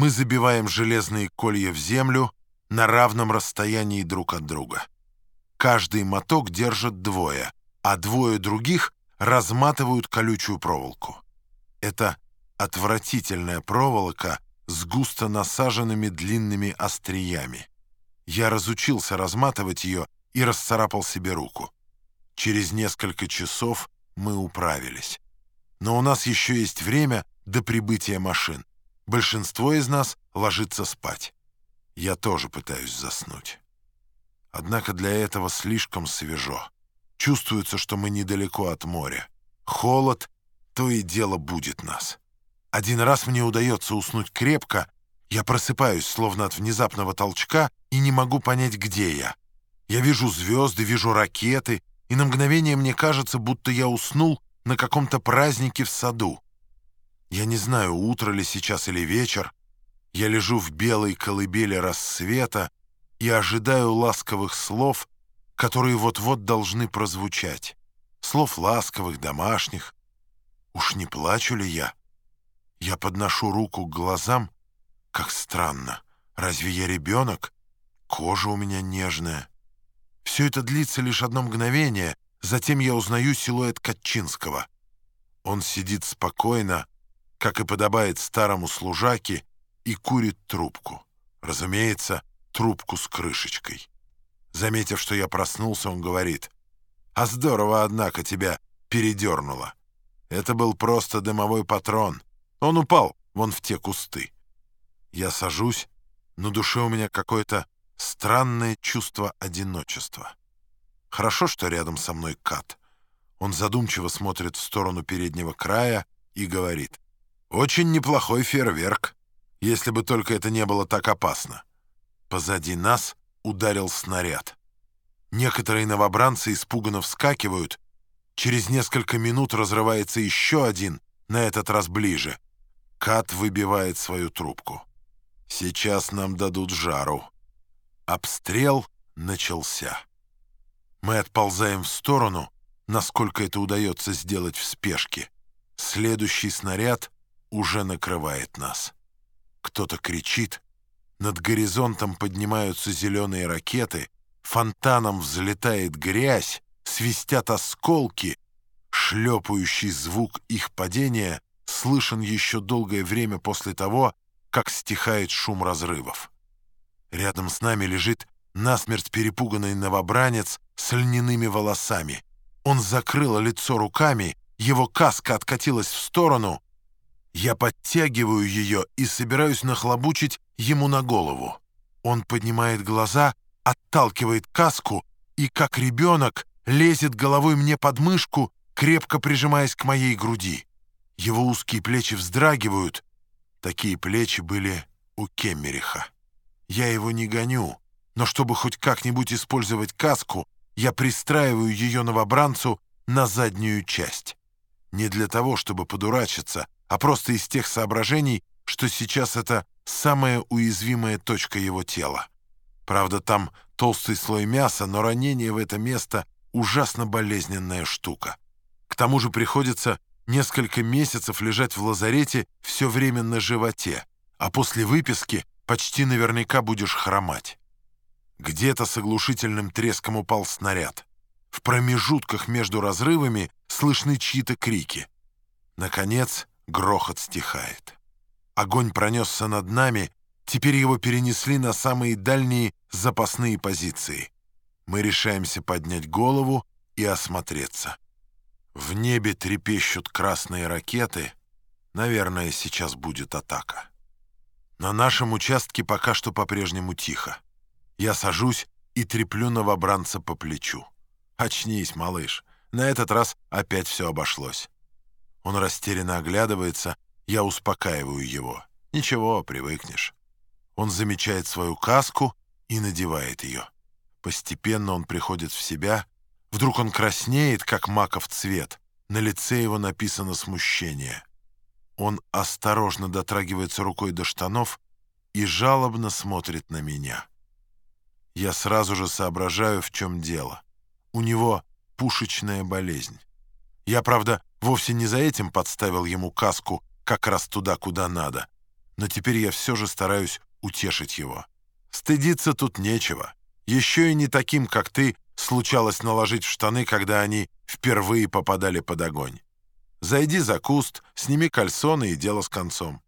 Мы забиваем железные колья в землю на равном расстоянии друг от друга. Каждый моток держит двое, а двое других разматывают колючую проволоку. Это отвратительная проволока с густо насаженными длинными остриями. Я разучился разматывать ее и расцарапал себе руку. Через несколько часов мы управились. Но у нас еще есть время до прибытия машин. Большинство из нас ложится спать. Я тоже пытаюсь заснуть. Однако для этого слишком свежо. Чувствуется, что мы недалеко от моря. Холод то и дело будет нас. Один раз мне удается уснуть крепко, я просыпаюсь, словно от внезапного толчка, и не могу понять, где я. Я вижу звезды, вижу ракеты, и на мгновение мне кажется, будто я уснул на каком-то празднике в саду. Я не знаю, утро ли сейчас или вечер. Я лежу в белой колыбели рассвета и ожидаю ласковых слов, которые вот-вот должны прозвучать. Слов ласковых, домашних. Уж не плачу ли я? Я подношу руку к глазам. Как странно. Разве я ребенок? Кожа у меня нежная. Все это длится лишь одно мгновение, затем я узнаю силуэт Катчинского. Он сидит спокойно, как и подобает старому служаке, и курит трубку. Разумеется, трубку с крышечкой. Заметив, что я проснулся, он говорит, «А здорово, однако, тебя передернуло. Это был просто дымовой патрон. Он упал вон в те кусты». Я сажусь, но душе у меня какое-то странное чувство одиночества. Хорошо, что рядом со мной Кат. Он задумчиво смотрит в сторону переднего края и говорит, «Очень неплохой фейерверк, если бы только это не было так опасно». Позади нас ударил снаряд. Некоторые новобранцы испуганно вскакивают. Через несколько минут разрывается еще один, на этот раз ближе. Кат выбивает свою трубку. «Сейчас нам дадут жару». Обстрел начался. Мы отползаем в сторону, насколько это удается сделать в спешке. Следующий снаряд уже накрывает нас. Кто-то кричит, над горизонтом поднимаются зеленые ракеты, фонтаном взлетает грязь, свистят осколки. Шлепающий звук их падения слышен еще долгое время после того, как стихает шум разрывов. Рядом с нами лежит насмерть перепуганный новобранец с льняными волосами. Он закрыл лицо руками, его каска откатилась в сторону — я подтягиваю ее и собираюсь нахлобучить ему на голову. Он поднимает глаза, отталкивает каску и, как ребенок, лезет головой мне под мышку, крепко прижимаясь к моей груди. Его узкие плечи вздрагивают. Такие плечи были у Кеммериха. Я его не гоню, но чтобы хоть как-нибудь использовать каску, я пристраиваю ее новобранцу на заднюю часть. Не для того, чтобы подурачиться, а просто из тех соображений, что сейчас это самая уязвимая точка его тела. Правда, там толстый слой мяса, но ранение в это место ужасно болезненная штука. К тому же приходится несколько месяцев лежать в лазарете все время на животе, а после выписки почти наверняка будешь хромать. Где-то с оглушительным треском упал снаряд. В промежутках между разрывами слышны чьи-то крики. Наконец, Грохот стихает. Огонь пронесся над нами, теперь его перенесли на самые дальние запасные позиции. Мы решаемся поднять голову и осмотреться. В небе трепещут красные ракеты. Наверное, сейчас будет атака. На нашем участке пока что по-прежнему тихо. Я сажусь и треплю новобранца по плечу. «Очнись, малыш. На этот раз опять все обошлось». Он растерянно оглядывается, я успокаиваю его. Ничего, привыкнешь. Он замечает свою каску и надевает ее. Постепенно он приходит в себя. Вдруг он краснеет, как маков цвет. На лице его написано смущение. Он осторожно дотрагивается рукой до штанов и жалобно смотрит на меня. Я сразу же соображаю, в чем дело. У него пушечная болезнь. Я, правда, Вовсе не за этим подставил ему каску как раз туда, куда надо. но теперь я все же стараюсь утешить его. Стыдиться тут нечего. Еще и не таким, как ты, случалось наложить в штаны, когда они впервые попадали под огонь. Зайди за куст, сними кальсоны и дело с концом.